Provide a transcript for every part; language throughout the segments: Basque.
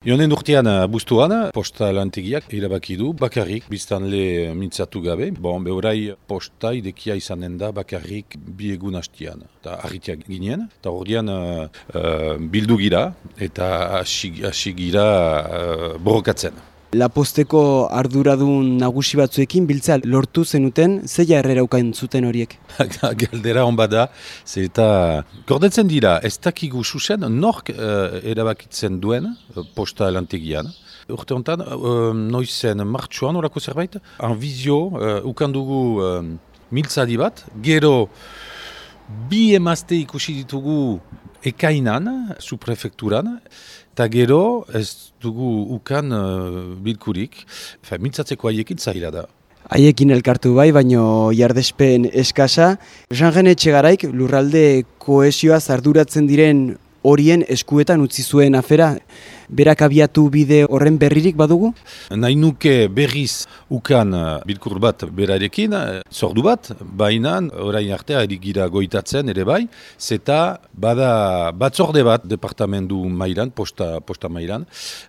Jonen urtean abuztuan, posta lantegiak irabaki du bakarrik biztanle mintzatu gabe. Bon, behorai posta idekia izanen da bakarrik bi egun hastian. Eta harritiak ginen, eta ordean uh, bildu gira eta hasi gira uh, borrokatzen. La posteko arduradun nagusi batzuekin biltza lortu zenuten, zeia errera ukain zuten horiek? Galdera hon bada, ze eta gordetzen dira, ez dakigu susen, nork uh, erabakitzen duen uh, posta lantegian. Urte honetan, uh, noizen martxuan orako zerbait, an vizio, uh, ukan dugu uh, miltzadi bat, gero bi emazte ikusi ditugu ekainan, su prefekturan, eta gero ez dugu ukan uh, bilkurik, Fa, mintzatzeko haiekin zaila da. Haiekin elkartu bai, baino jardespen eskasa. Jean Etxegaraik lurralde koesioa zarduratzen diren horien eskuetan utzi zuen afera, berak abiatu bide horren berririk badugu? Nahi nuke berriz ukan uh, bilkur bat berarekin, zordu bat, baina orain artea gira goitatzen ere bai, zeta bada batzorde bat departamendu mailan, posta, posta mailan,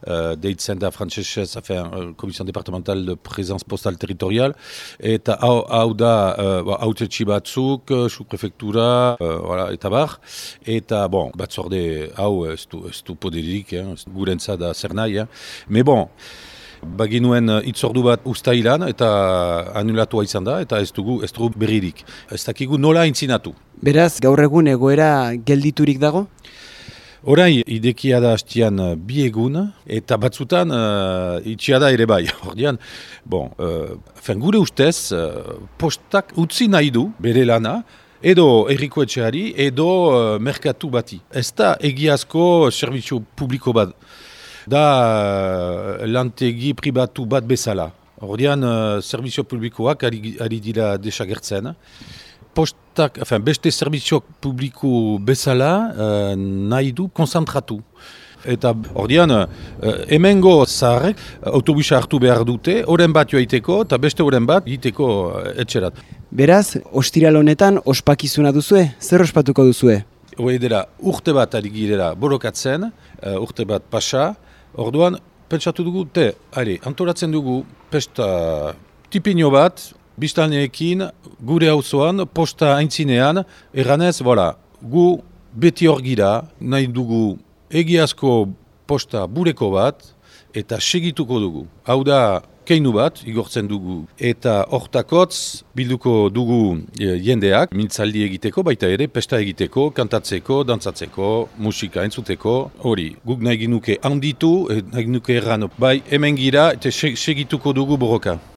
uh, deitzen da frantzesez, uh, Komisioan Departamental de Presence Postal Territorial, eta hau, hau da uh, autetxi batzuk, uh, prefektura, uh, eta bar, eta bon, batzorde hau ez du, ez du eh, gure gurentzat da zer nahi. Eh? Me bon, baginuen uh, itzordu bat ustailan eta anulatua izan da eta ez dugu ez dugu berririk. Ez dakigu nola intzinatu. Beraz, gaur egun egoera gelditurik dago? Horai, idekia da hastian uh, bi egun, eta batzutan uh, itxia da ere bai. Ordean, bon, uh, gure ustez, uh, postak utzi nahi du bere lana, edo erriko etxeari, edo uh, merkatu bati. Ez da egiazko servizio publiko bat, da uh, lantegi pribatu bat bezala. Ordean, uh, servizio publikoak ari, ari dira desagertzen. Postak, enfin, beste servizio publiko bezala uh, nahi du konzentratu. Eta ordian, uh, emengo zaharrek autobusa hartu behar dute, oren bat joaiteko eta beste oren bat egiteko etxerat. Beraz, ostiral honetan ospakizuna duzue, zer ospatuko duzue? Hoi dira, urte bat ari girela borokatzen, urte bat pasa, orduan, pentsatu dugu, te, ari, antoratzen dugu, pesta tipinio bat, biztalneekin, gure hauzoan, posta aintzinean, erranez, voilà, gu beti hor gira, nahi dugu egiazko posta bureko bat, eta segituko dugu. Hau da, keinu bat, igortzen dugu, eta hortakotz bilduko dugu e, jendeak, mintzaldi egiteko, baita ere, pesta egiteko, kantatzeko, dantzatzeko, musika entzuteko, hori, guk nahi ginuke handitu, e, nahi ginuke erran, bai, hemen gira, eta segituko dugu borroka.